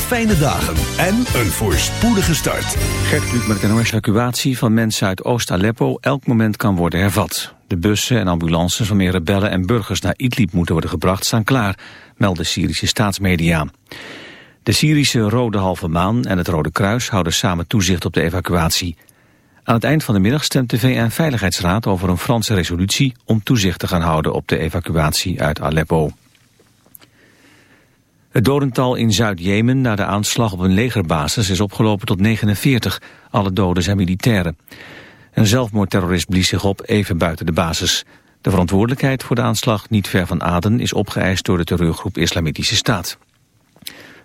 fijne dagen en een voorspoedige start. Gert Kluk met de evacuatie van mensen uit Oost-Aleppo elk moment kan worden hervat. De bussen en ambulances van meer rebellen en burgers naar Idlib moeten worden gebracht staan klaar, melden Syrische staatsmedia. De Syrische Rode Halve Maan en het Rode Kruis houden samen toezicht op de evacuatie. Aan het eind van de middag stemt de VN-veiligheidsraad over een Franse resolutie om toezicht te gaan houden op de evacuatie uit Aleppo. Het dodental in Zuid-Jemen na de aanslag op een legerbasis is opgelopen tot 49. Alle doden zijn militairen. Een zelfmoordterrorist blies zich op even buiten de basis. De verantwoordelijkheid voor de aanslag niet ver van Aden is opgeëist door de terreurgroep Islamitische Staat.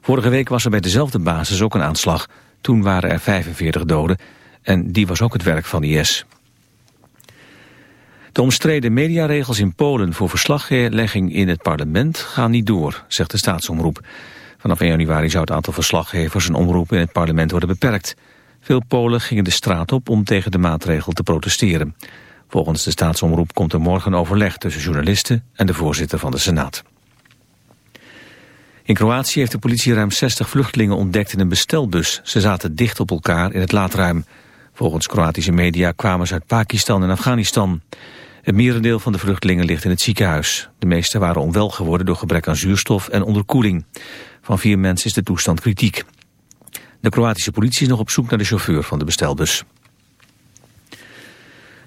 Vorige week was er bij dezelfde basis ook een aanslag. Toen waren er 45 doden en die was ook het werk van IS. De omstreden mediaregels in Polen voor verslaglegging in het parlement gaan niet door, zegt de staatsomroep. Vanaf 1 januari zou het aantal verslaggevers en omroepen in het parlement worden beperkt. Veel Polen gingen de straat op om tegen de maatregel te protesteren. Volgens de staatsomroep komt er morgen overleg tussen journalisten en de voorzitter van de Senaat. In Kroatië heeft de politie ruim 60 vluchtelingen ontdekt in een bestelbus. Ze zaten dicht op elkaar in het laadruim. Volgens Kroatische media kwamen ze uit Pakistan en Afghanistan. Het merendeel van de vluchtelingen ligt in het ziekenhuis. De meeste waren onwel geworden door gebrek aan zuurstof en onderkoeling. Van vier mensen is de toestand kritiek. De Kroatische politie is nog op zoek naar de chauffeur van de bestelbus.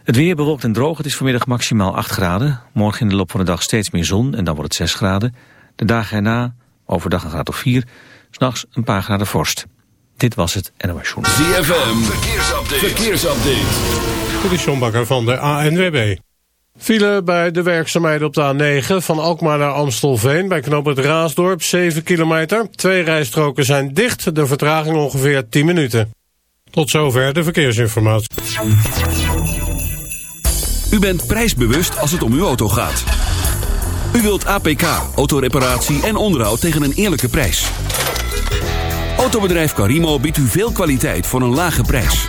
Het weer bewolkt en droog. Het is vanmiddag maximaal 8 graden. Morgen in de loop van de dag steeds meer zon en dan wordt het 6 graden. De dagen erna overdag een graad of 4. S'nachts een paar graden vorst. Dit was het NOS Journal. ZFM, verkeersupdate. verkeersupdate. Dit is John Bakker van de ANWB. File bij de werkzaamheden op de A9 van Alkmaar naar Amstelveen... bij knoop het Raasdorp, 7 kilometer. Twee rijstroken zijn dicht, de vertraging ongeveer 10 minuten. Tot zover de verkeersinformatie. U bent prijsbewust als het om uw auto gaat. U wilt APK, autoreparatie en onderhoud tegen een eerlijke prijs. Autobedrijf Carimo biedt u veel kwaliteit voor een lage prijs.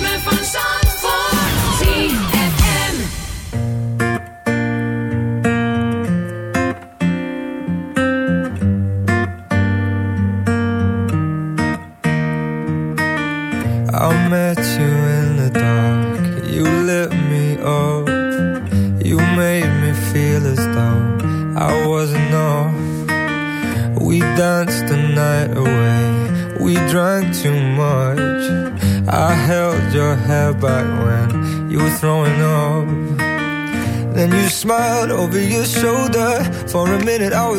ritme van zand.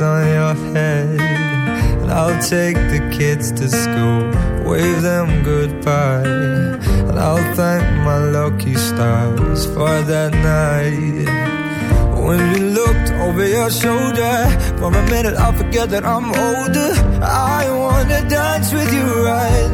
On your head. And I'll take the kids to school, wave them goodbye. And I'll thank my lucky stars for that night. When you looked over your shoulder, for a minute I forget that I'm older. I wanna dance with you right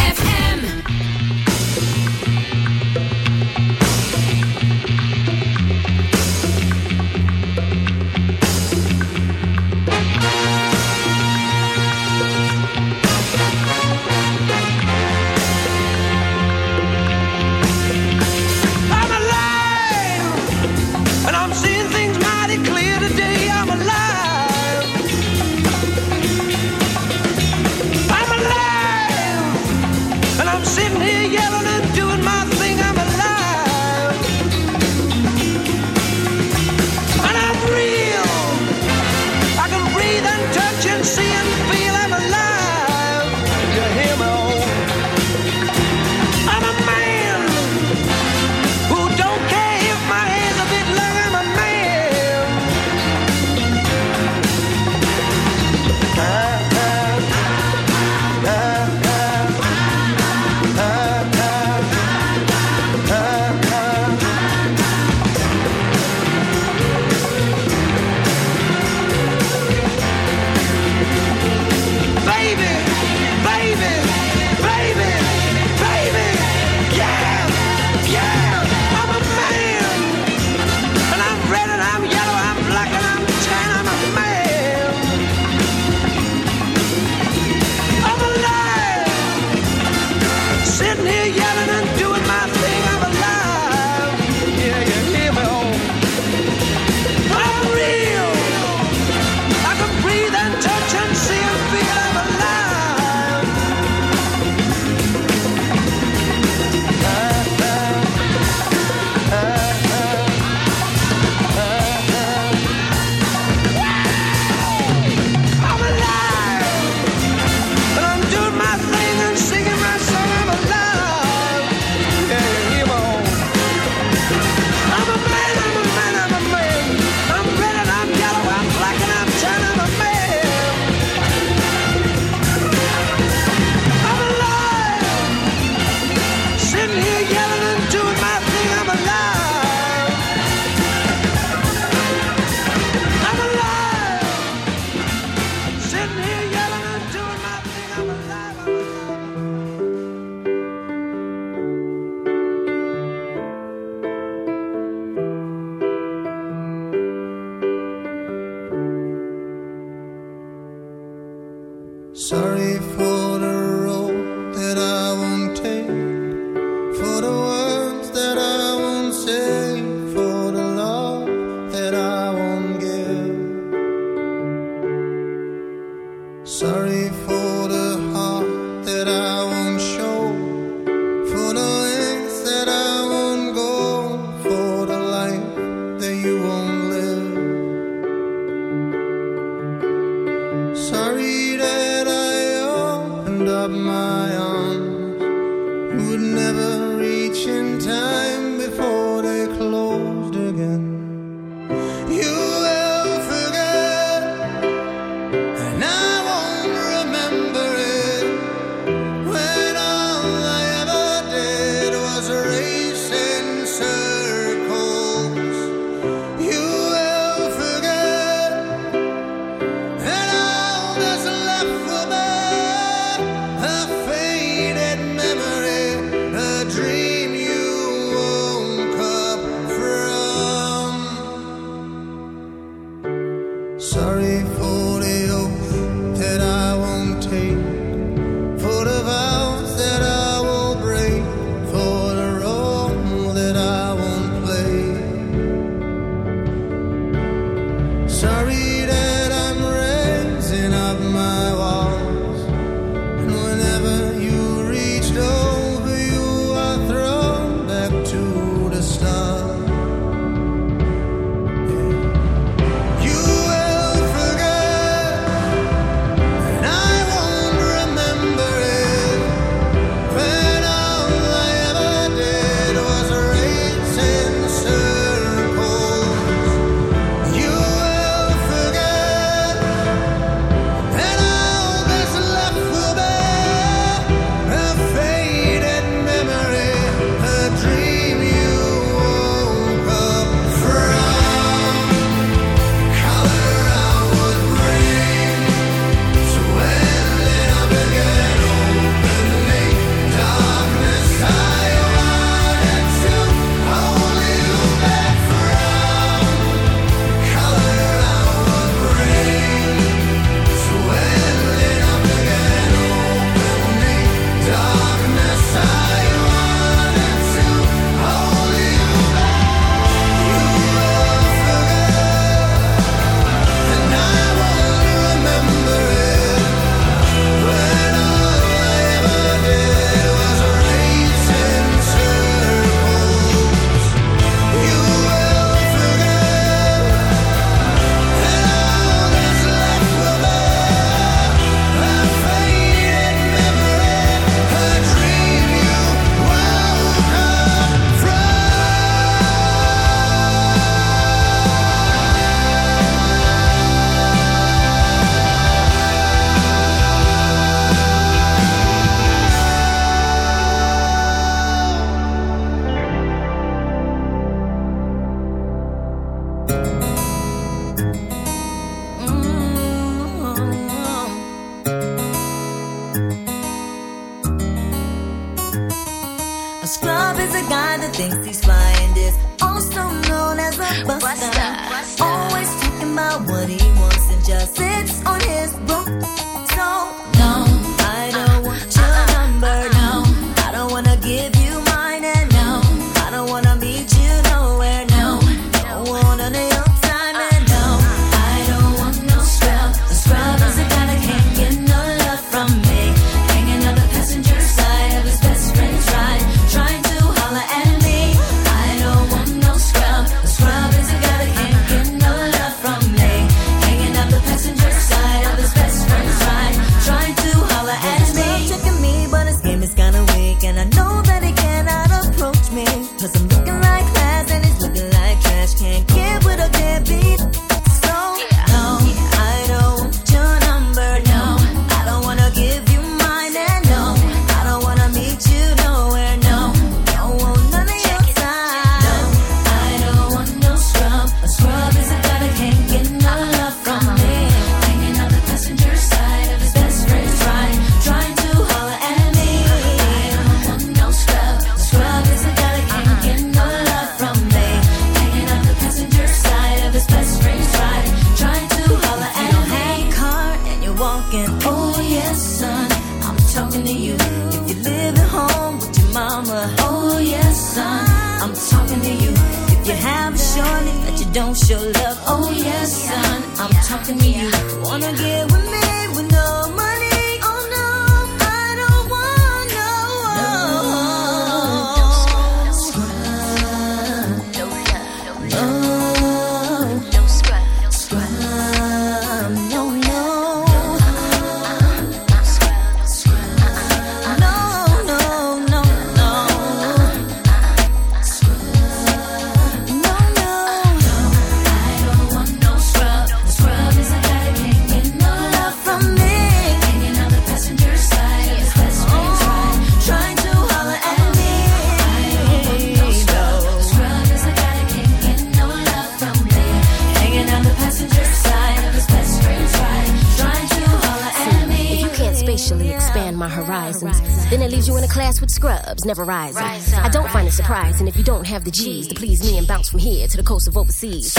clubs, never rising. Rise up, I don't find it surprising if you don't have the G's to please me and bounce from here to the coast of overseas.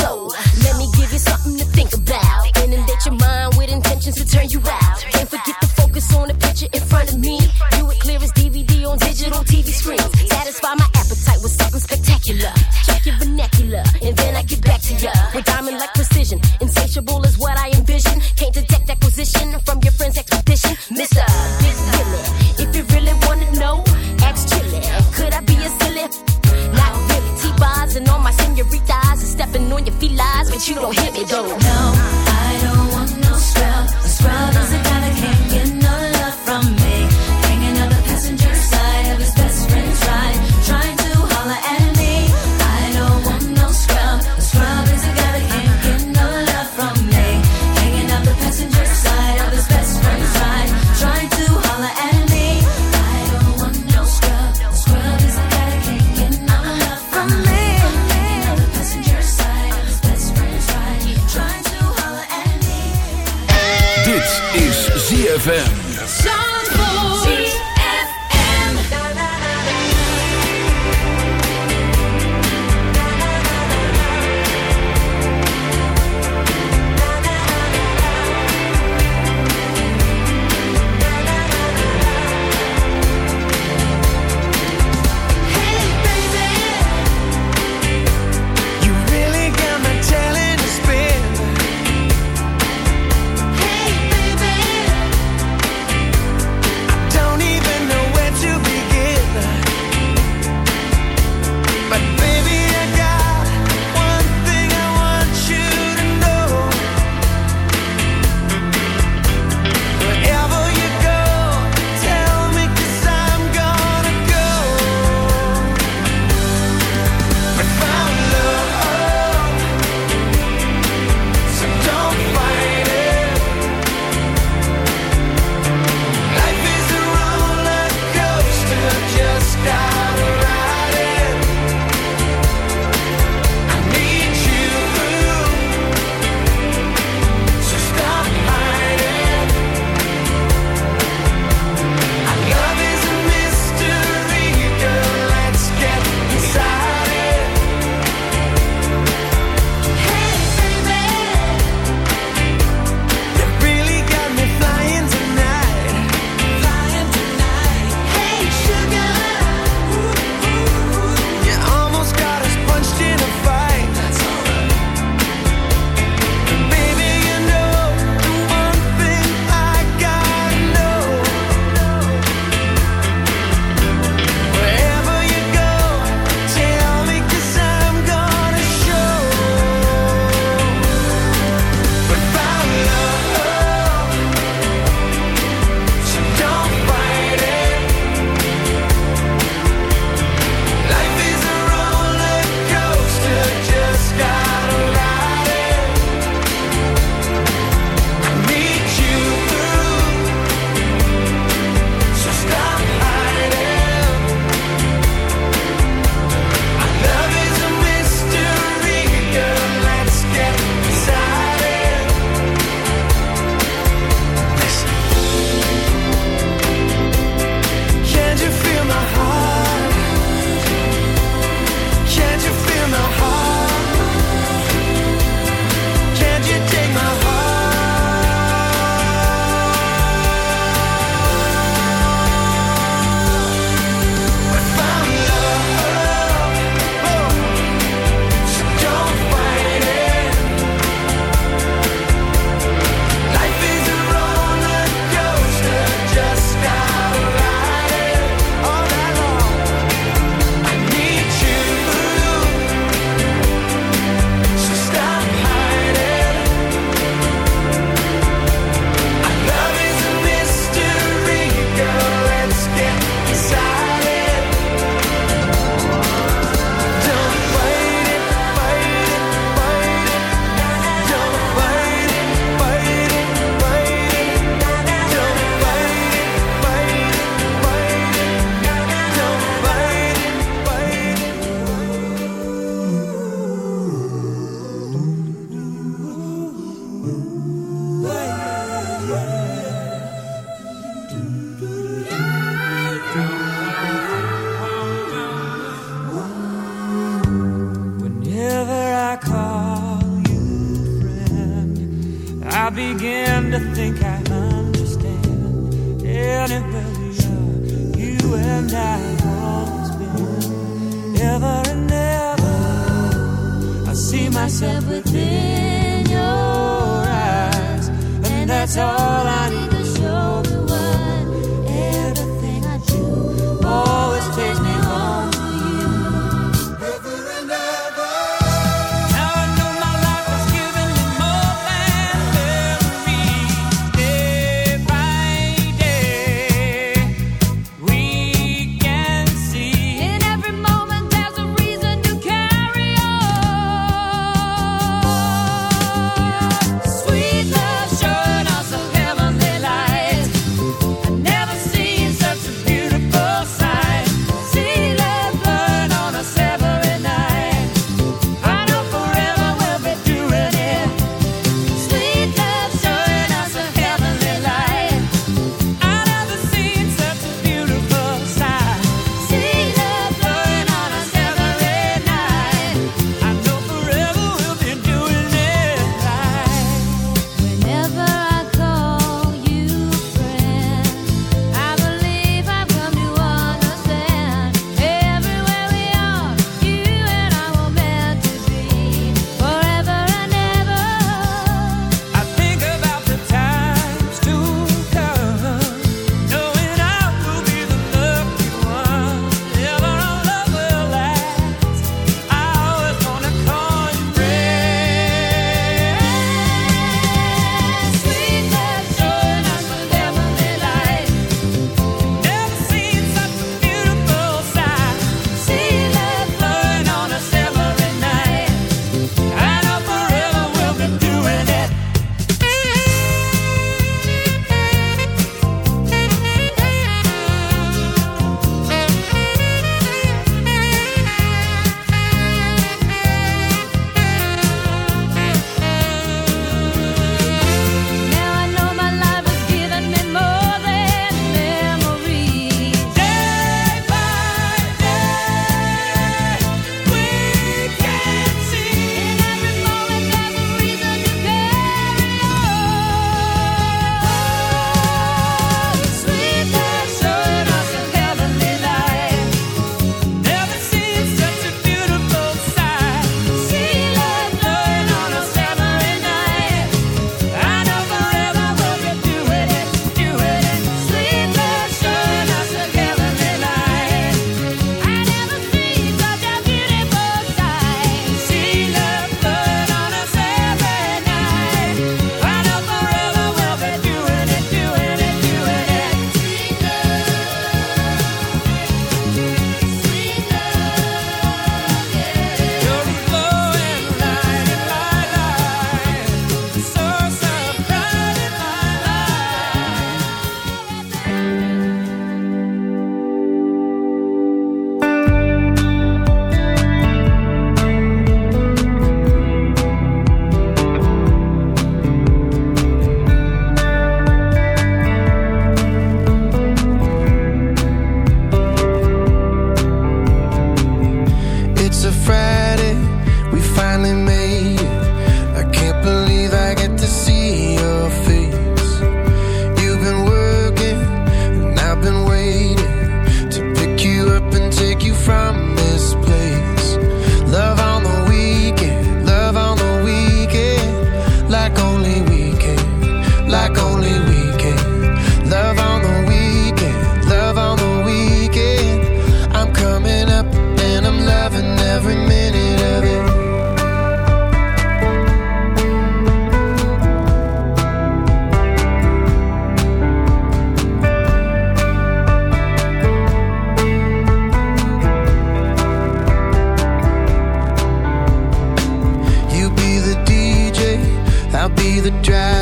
be the driver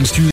en stuur